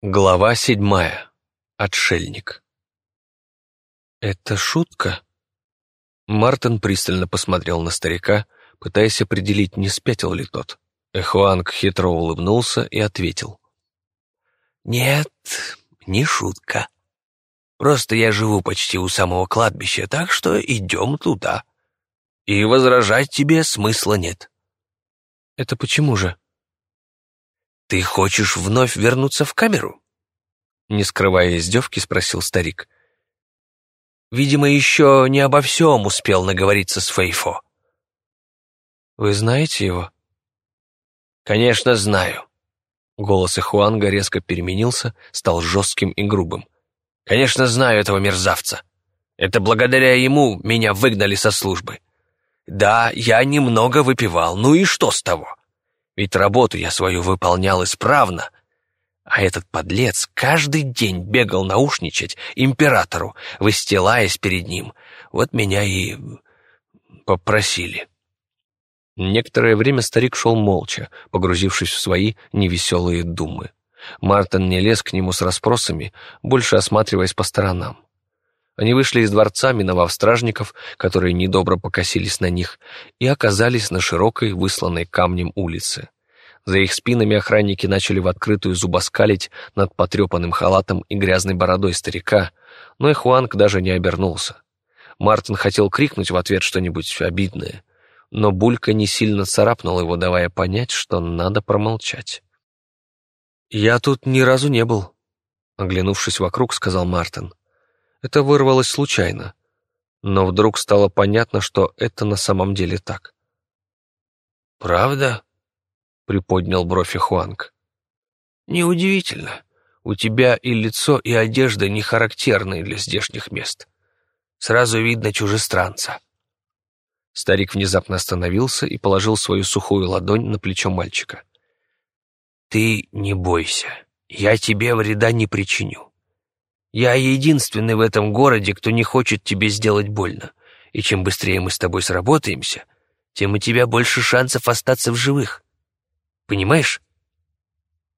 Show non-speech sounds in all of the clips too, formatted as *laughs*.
Глава седьмая. Отшельник. «Это шутка?» Мартин пристально посмотрел на старика, пытаясь определить, не спятил ли тот. Эхуанг хитро улыбнулся и ответил. «Нет, не шутка. Просто я живу почти у самого кладбища, так что идем туда. И возражать тебе смысла нет». «Это почему же?» «Ты хочешь вновь вернуться в камеру?» Не скрывая издевки, спросил старик. «Видимо, еще не обо всем успел наговориться с Фейфо». «Вы знаете его?» «Конечно, знаю». Голос Ихуанга резко переменился, стал жестким и грубым. «Конечно, знаю этого мерзавца. Это благодаря ему меня выгнали со службы. Да, я немного выпивал, ну и что с того? Ведь работу я свою выполнял исправно. А этот подлец каждый день бегал наушничать императору, выстилаясь перед ним. Вот меня и попросили. Некоторое время старик шел молча, погрузившись в свои невеселые думы. Мартин не лез к нему с расспросами, больше осматриваясь по сторонам. Они вышли из дворца, миновав стражников, которые недобро покосились на них, и оказались на широкой, высланной камнем улице. За их спинами охранники начали в открытую зубоскалить над потрепанным халатом и грязной бородой старика, но Эхуанг даже не обернулся. Мартин хотел крикнуть в ответ что-нибудь обидное, но Булька не сильно царапнул его, давая понять, что надо промолчать. «Я тут ни разу не был», — оглянувшись вокруг, сказал Мартин. Это вырвалось случайно, но вдруг стало понятно, что это на самом деле так. «Правда?» — приподнял бровь Хуанг. «Неудивительно. У тебя и лицо, и одежда не характерные для здешних мест. Сразу видно чужестранца». Старик внезапно остановился и положил свою сухую ладонь на плечо мальчика. «Ты не бойся, я тебе вреда не причиню. Я единственный в этом городе, кто не хочет тебе сделать больно. И чем быстрее мы с тобой сработаемся, тем у тебя больше шансов остаться в живых. Понимаешь?»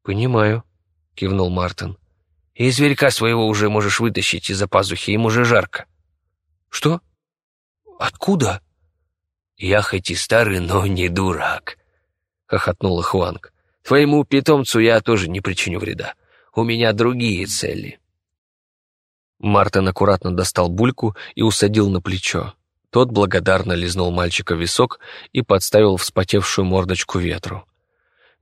«Понимаю», — кивнул Мартин. «И зверька своего уже можешь вытащить из-за пазухи, ему же жарко». «Что? Откуда?» «Я хоть и старый, но не дурак», — хохотнула Хуанг. «Твоему питомцу я тоже не причиню вреда. У меня другие цели». Мартин аккуратно достал бульку и усадил на плечо. Тот благодарно лизнул мальчика в висок и подставил вспотевшую мордочку ветру.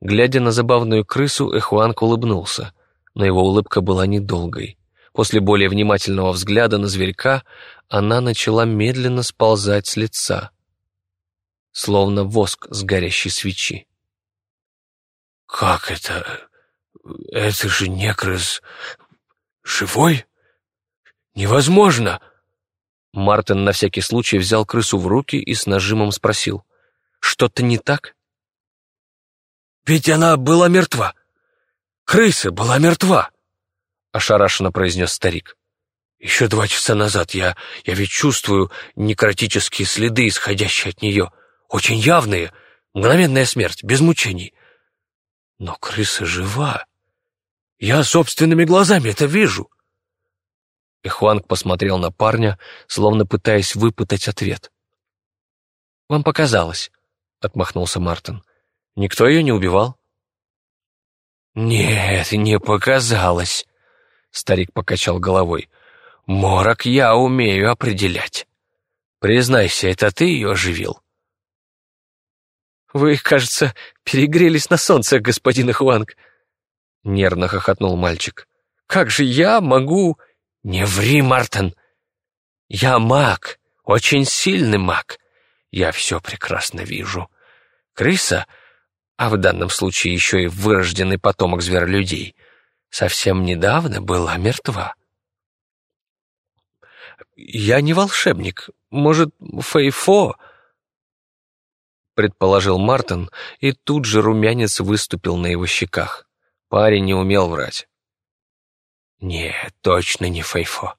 Глядя на забавную крысу, Эхуанг улыбнулся, но его улыбка была недолгой. После более внимательного взгляда на зверька она начала медленно сползать с лица, словно воск с горящей свечи. «Как это? Это же не крыс живой?» «Невозможно!» Мартин на всякий случай взял крысу в руки и с нажимом спросил. «Что-то не так?» «Ведь она была мертва! Крыса была мертва!» Ошарашенно произнес старик. «Еще два часа назад я, я ведь чувствую некротические следы, исходящие от нее. Очень явные, мгновенная смерть, без мучений. Но крыса жива. Я собственными глазами это вижу. И Хуанг посмотрел на парня, словно пытаясь выпытать ответ. «Вам показалось», — отмахнулся Мартин. «Никто ее не убивал?» «Нет, не показалось», — старик покачал головой. «Морок я умею определять. Признайся, это ты ее оживил?» «Вы, кажется, перегрелись на солнце, господин Хуанг», — нервно хохотнул мальчик. «Как же я могу...» «Не ври, Мартин! Я маг, очень сильный маг. Я все прекрасно вижу. Крыса, а в данном случае еще и вырожденный потомок зверолюдей, совсем недавно была мертва». «Я не волшебник. Может, Фейфо...» предположил Мартин, и тут же румянец выступил на его щеках. Парень не умел врать. «Нет, точно не Фейфо».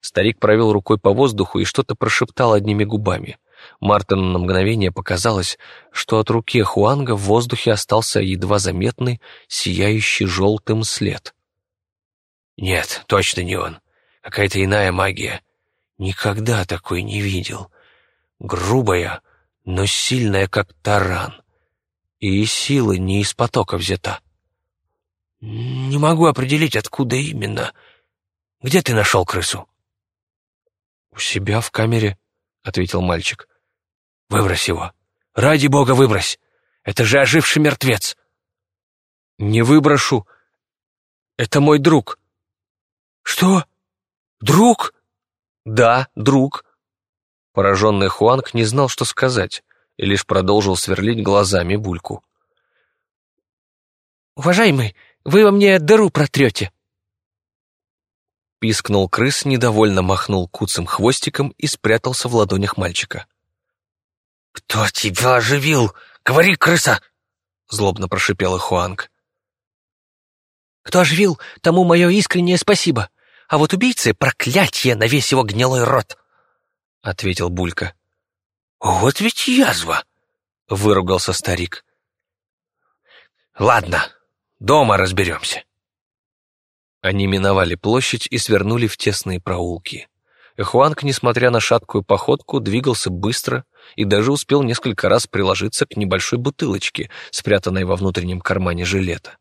Старик провел рукой по воздуху и что-то прошептал одними губами. Мартину на мгновение показалось, что от руки Хуанга в воздухе остался едва заметный, сияющий желтым след. «Нет, точно не он. Какая-то иная магия. Никогда такой не видел. Грубая, но сильная, как таран. И сила не из потока взята. Не могу определить, откуда именно. Где ты нашел крысу?» «У себя в камере», — ответил мальчик. Выбрось его. Ради бога, выбрось. Это же оживший мертвец. Не выброшу. Это мой друг. Что? Друг? Да, друг. Пораженный Хуанг не знал, что сказать, и лишь продолжил сверлить глазами бульку. «Уважаемый, вы во мне дыру протрете!» Пискнул крыс, недовольно махнул куцым хвостиком и спрятался в ладонях мальчика. «Кто тебя оживил? Говори, крыса!» — злобно прошипел Хуанг. «Кто оживил, тому мое искреннее спасибо, а вот убийцы — проклятие на весь его гнилой рот!» — ответил Булька. «Вот ведь язва!» — выругался старик. «Ладно, дома разберемся». Они миновали площадь и свернули в тесные проулки. Эхуанг, несмотря на шаткую походку, двигался быстро и даже успел несколько раз приложиться к небольшой бутылочке, спрятанной во внутреннем кармане жилета.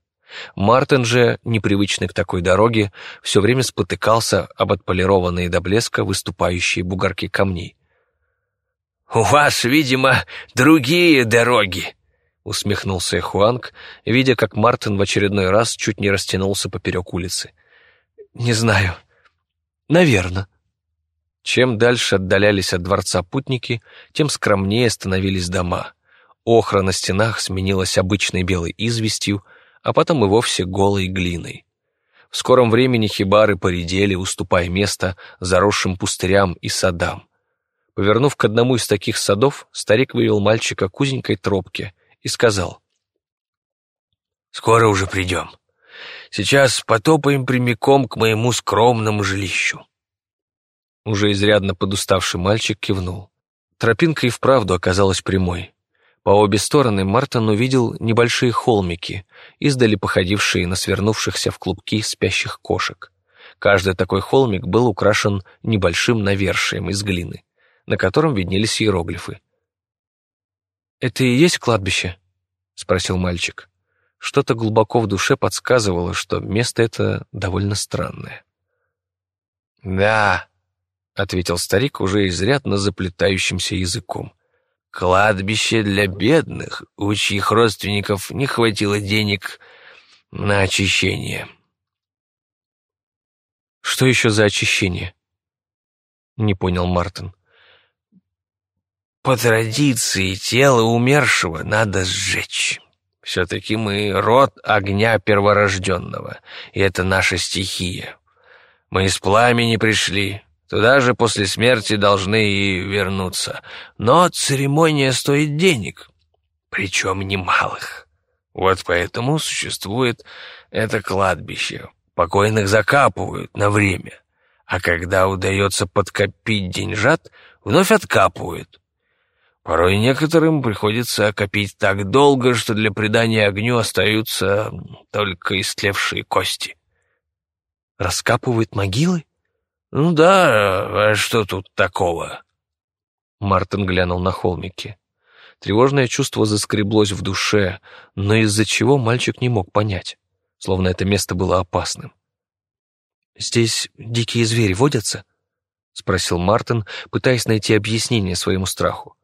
Мартин же, непривычный к такой дороге, все время спотыкался об отполированные до блеска выступающие бугорки камней. «У вас, видимо, другие дороги», — усмехнулся Эхуанг, видя, как Мартин в очередной раз чуть не растянулся поперек улицы. «Не знаю. Наверное». Чем дальше отдалялись от дворца путники, тем скромнее становились дома. Охра на стенах сменилась обычной белой известью, а потом и вовсе голой глиной. В скором времени хибары поредели, уступая место заросшим пустырям и садам. Повернув к одному из таких садов, старик вывел мальчика к узенькой тропке и сказал. «Скоро уже придем. Сейчас потопаем прямиком к моему скромному жилищу». Уже изрядно подуставший мальчик кивнул. Тропинка и вправду оказалась прямой. По обе стороны Мартин увидел небольшие холмики, издали походившие на свернувшихся в клубки спящих кошек. Каждый такой холмик был украшен небольшим навершием из глины, на котором виднелись иероглифы. «Это и есть кладбище?» — спросил мальчик. Что-то глубоко в душе подсказывало, что место это довольно странное. «Да», — ответил старик уже изрядно заплетающимся языком. «Кладбище для бедных, у чьих родственников не хватило денег на очищение». «Что еще за очищение?» — не понял Мартин. «По традиции тело умершего надо сжечь. Все-таки мы род огня перворожденного, и это наша стихия. Мы из пламени пришли, Туда же после смерти должны и вернуться. Но церемония стоит денег, причем немалых. Вот поэтому существует это кладбище. Покойных закапывают на время, а когда удается подкопить деньжат, вновь откапывают. Порой некоторым приходится копить так долго, что для придания огню остаются только истлевшие кости. «Раскапывают могилы?» «Ну да, а что тут такого?» Мартин глянул на холмики. Тревожное чувство заскреблось в душе, но из-за чего мальчик не мог понять, словно это место было опасным. «Здесь дикие звери водятся?» — спросил Мартин, пытаясь найти объяснение своему страху.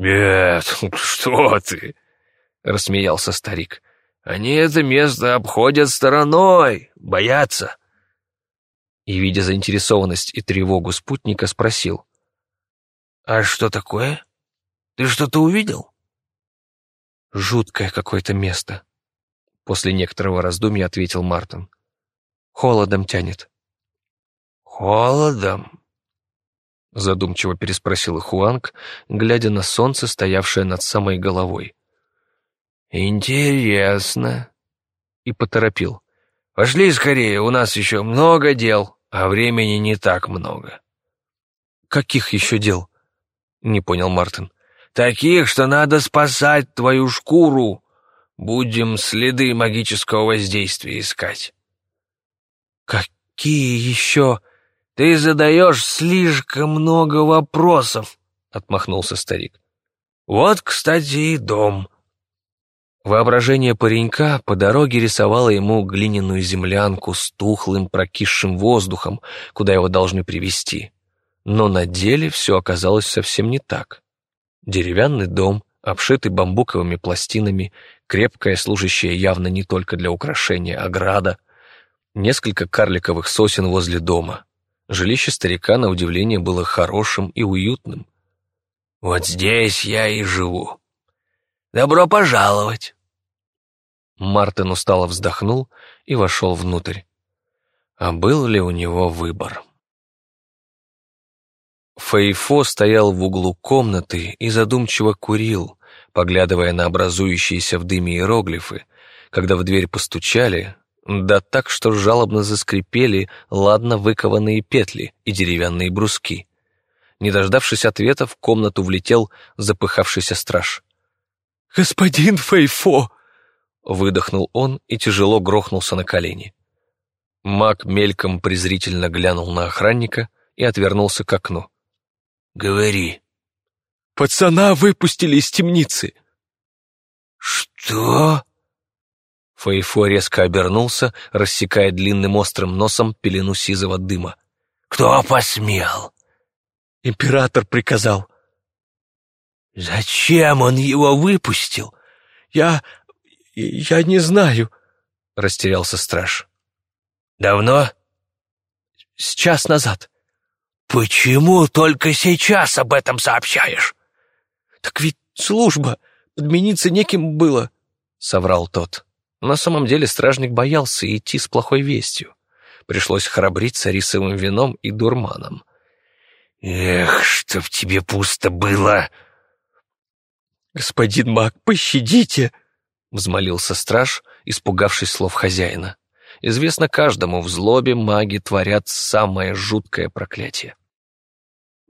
«Нет, *laughs* что ты!» — рассмеялся старик. «Они это место обходят стороной, боятся и, видя заинтересованность и тревогу спутника, спросил. «А что такое? Ты что-то увидел?» «Жуткое какое-то место», — после некоторого раздумья ответил Мартин. «Холодом тянет». «Холодом?» — задумчиво переспросил Хуанг, глядя на солнце, стоявшее над самой головой. «Интересно», — и поторопил. «Пошли скорее, у нас еще много дел» а времени не так много. Каких еще дел? — не понял Мартин. «Таких, что надо спасать твою шкуру. Будем следы магического воздействия искать». «Какие еще?» «Ты задаешь слишком много вопросов», — отмахнулся старик. «Вот, кстати, и дом». Воображение паренька по дороге рисовало ему глиняную землянку с тухлым прокисшим воздухом, куда его должны привести. Но на деле все оказалось совсем не так. Деревянный дом, обшитый бамбуковыми пластинами, крепкая, служащая явно не только для украшения ограда, несколько карликовых сосен возле дома. Жилище старика, на удивление, было хорошим и уютным. «Вот здесь я и живу», Добро пожаловать!» Мартин устало вздохнул и вошел внутрь. А был ли у него выбор? Фейфо стоял в углу комнаты и задумчиво курил, поглядывая на образующиеся в дыме иероглифы, когда в дверь постучали, да так, что жалобно заскрипели ладно выкованные петли и деревянные бруски. Не дождавшись ответа, в комнату влетел запыхавшийся страж. «Господин Фейфо!» Выдохнул он и тяжело грохнулся на колени. Маг мельком презрительно глянул на охранника и отвернулся к окну. «Говори». «Пацана выпустили из темницы». «Что?» Фейфо резко обернулся, рассекая длинным острым носом пелену сизого дыма. «Кто посмел?» «Император приказал». «Зачем он его выпустил?» «Я... я не знаю», — растерялся страж. «Давно?» «С час назад». «Почему только сейчас об этом сообщаешь?» «Так ведь служба, подмениться неким было», — соврал тот. На самом деле стражник боялся идти с плохой вестью. Пришлось храбриться рисовым вином и дурманом. «Эх, чтоб тебе пусто было!» «Господин маг, пощадите!» — взмолился страж, испугавшись слов хозяина. Известно каждому, в злобе маги творят самое жуткое проклятие.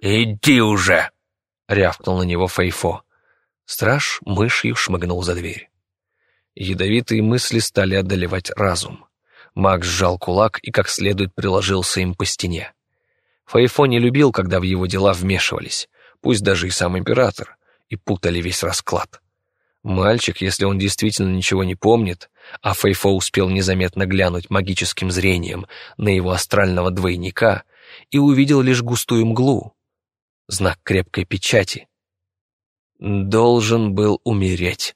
«Иди уже!» — рявкнул на него Фейфо. Страж мышью шмыгнул за дверь. Ядовитые мысли стали одолевать разум. Маг сжал кулак и как следует приложился им по стене. Фейфо не любил, когда в его дела вмешивались, пусть даже и сам император, и путали весь расклад. Мальчик, если он действительно ничего не помнит, а Фейфо успел незаметно глянуть магическим зрением на его астрального двойника и увидел лишь густую мглу, знак крепкой печати, должен был умереть.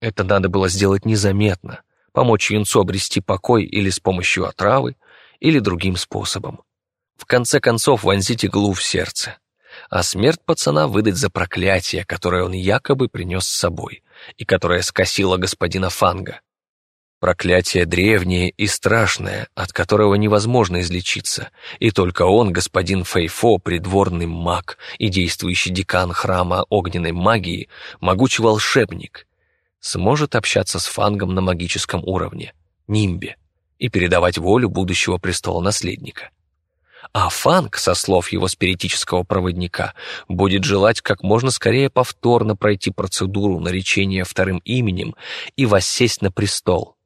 Это надо было сделать незаметно, помочь юнцу обрести покой или с помощью отравы, или другим способом. В конце концов вонзить иглу в сердце а смерть пацана выдать за проклятие, которое он якобы принес с собой и которое скосило господина Фанга. Проклятие древнее и страшное, от которого невозможно излечиться, и только он, господин Фейфо, придворный маг и действующий декан храма огненной магии, могучий волшебник, сможет общаться с Фангом на магическом уровне, нимбе, и передавать волю будущего престола-наследника а Фанк, со слов его спиритического проводника, будет желать как можно скорее повторно пройти процедуру наречения вторым именем и воссесть на престол.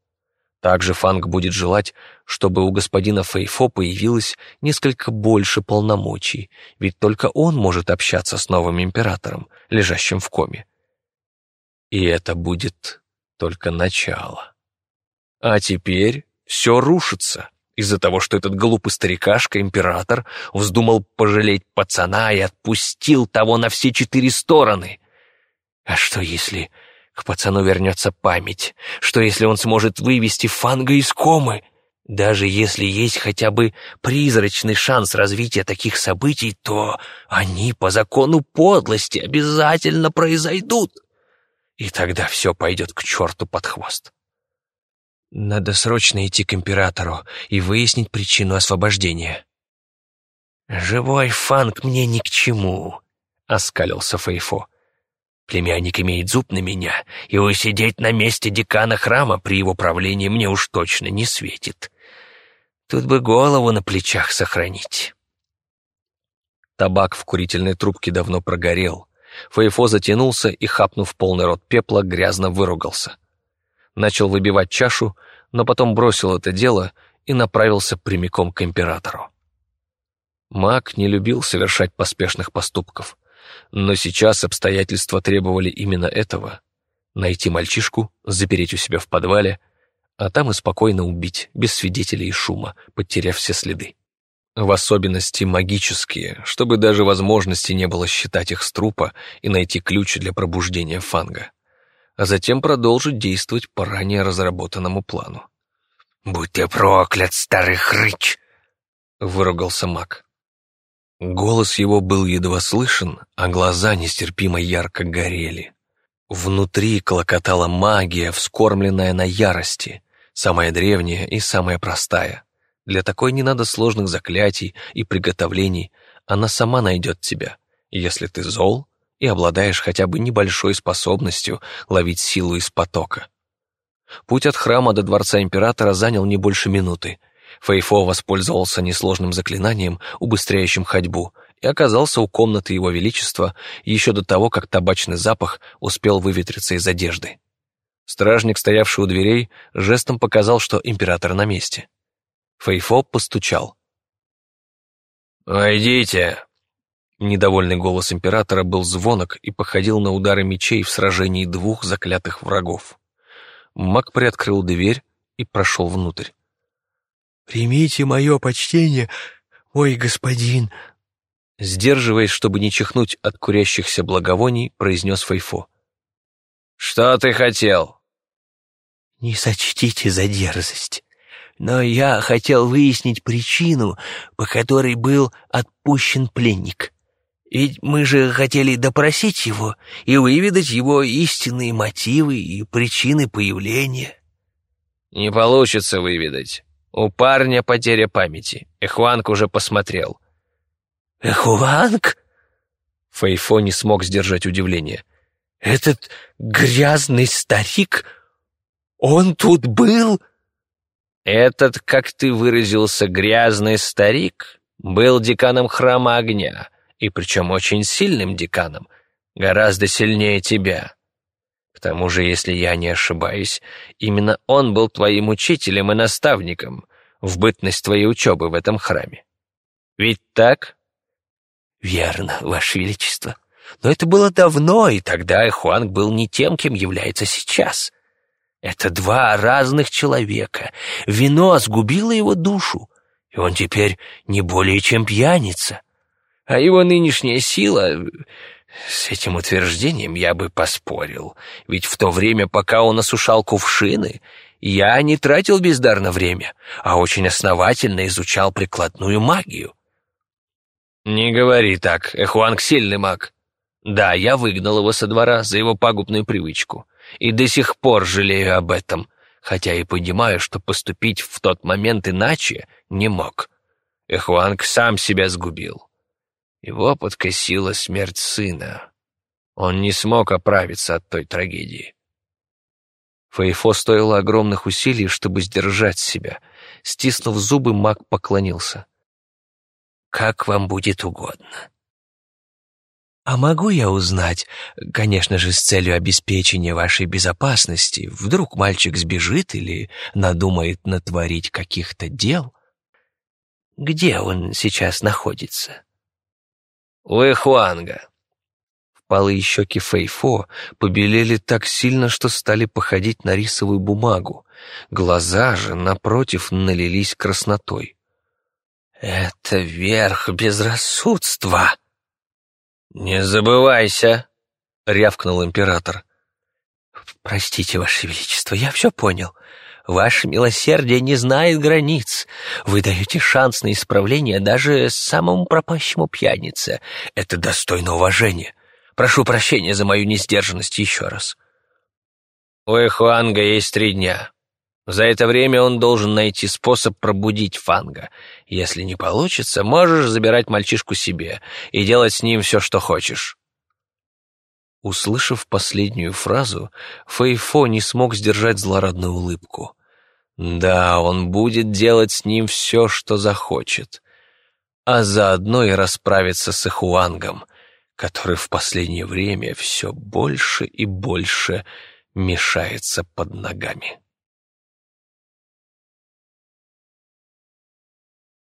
Также Фанк будет желать, чтобы у господина Фейфо появилось несколько больше полномочий, ведь только он может общаться с новым императором, лежащим в коме. И это будет только начало. А теперь все рушится из-за того, что этот глупый старикашка, император, вздумал пожалеть пацана и отпустил того на все четыре стороны. А что если к пацану вернется память? Что если он сможет вывести Фанга из комы? Даже если есть хотя бы призрачный шанс развития таких событий, то они по закону подлости обязательно произойдут. И тогда все пойдет к черту под хвост. Надо срочно идти к императору и выяснить причину освобождения. «Живой фанк мне ни к чему», — оскалился Фейфо. «Племянник имеет зуб на меня, и усидеть на месте декана храма при его правлении мне уж точно не светит. Тут бы голову на плечах сохранить». Табак в курительной трубке давно прогорел. Фейфо затянулся и, хапнув полный рот пепла, грязно выругался. Начал выбивать чашу, но потом бросил это дело и направился прямиком к императору. Маг не любил совершать поспешных поступков, но сейчас обстоятельства требовали именно этого — найти мальчишку, запереть у себя в подвале, а там и спокойно убить, без свидетелей и шума, потеряв все следы. В особенности магические, чтобы даже возможности не было считать их с трупа и найти ключ для пробуждения фанга, а затем продолжить действовать по ранее разработанному плану. «Будь ты проклят, старый хрыч!» — выругался маг. Голос его был едва слышен, а глаза нестерпимо ярко горели. Внутри клокотала магия, вскормленная на ярости, самая древняя и самая простая. Для такой не надо сложных заклятий и приготовлений, она сама найдет тебя, если ты зол и обладаешь хотя бы небольшой способностью ловить силу из потока. Путь от храма до дворца императора занял не больше минуты. Фейфо воспользовался несложным заклинанием, убыстряющим ходьбу, и оказался у комнаты его величества еще до того, как табачный запах успел выветриться из одежды. Стражник, стоявший у дверей, жестом показал, что император на месте. Фейфо постучал. «Войдите!» Недовольный голос императора был звонок и походил на удары мечей в сражении двух заклятых врагов. Маг приоткрыл дверь и прошел внутрь. «Примите мое почтение, ой, господин!» Сдерживаясь, чтобы не чихнуть от курящихся благовоний, произнес Фейфо. «Что ты хотел?» «Не сочтите за дерзость, но я хотел выяснить причину, по которой был отпущен пленник. Ведь мы же хотели допросить его и выведать его истинные мотивы и причины появления». «Не получится выведать. У парня потеря памяти. Эхуанг уже посмотрел». «Эхуанг?» Фейфо не смог сдержать удивление. «Этот грязный старик? Он тут был?» «Этот, как ты выразился, грязный старик, был деканом храма огня» и причем очень сильным деканом, гораздо сильнее тебя. К тому же, если я не ошибаюсь, именно он был твоим учителем и наставником в бытность твоей учебы в этом храме. Ведь так? Верно, Ваше Величество. Но это было давно, и тогда Эхуанг был не тем, кем является сейчас. Это два разных человека. Вино сгубило его душу, и он теперь не более чем пьяница. А его нынешняя сила... С этим утверждением я бы поспорил, ведь в то время, пока он осушал кувшины, я не тратил бездарно время, а очень основательно изучал прикладную магию. «Не говори так, Эхуанг сильный маг. Да, я выгнал его со двора за его пагубную привычку, и до сих пор жалею об этом, хотя и понимаю, что поступить в тот момент иначе не мог. Эхуанг сам себя сгубил. Его подкосила смерть сына. Он не смог оправиться от той трагедии. Фейфо стоило огромных усилий, чтобы сдержать себя. Стиснув зубы, маг поклонился. «Как вам будет угодно». «А могу я узнать, конечно же, с целью обеспечения вашей безопасности, вдруг мальчик сбежит или надумает натворить каких-то дел? Где он сейчас находится?» Уэхуанга. Впалые щеки Фейфо побелели так сильно, что стали походить на рисовую бумагу. Глаза же, напротив, налились краснотой. «Это верх безрассудства!» «Не забывайся!» — рявкнул император. «Простите, Ваше Величество, я все понял. Ваше милосердие не знает границ. Вы даете шанс на исправление даже самому пропащему пьянице. Это достойно уважения. Прошу прощения за мою несдержанность еще раз. У Эхуанга есть три дня. За это время он должен найти способ пробудить Фанга. Если не получится, можешь забирать мальчишку себе и делать с ним все, что хочешь. Услышав последнюю фразу, Фэйфо не смог сдержать злорадную улыбку. Да, он будет делать с ним все, что захочет. а заодно и расправиться с Ихуангом, который в последнее время все больше и больше мешается под ногами.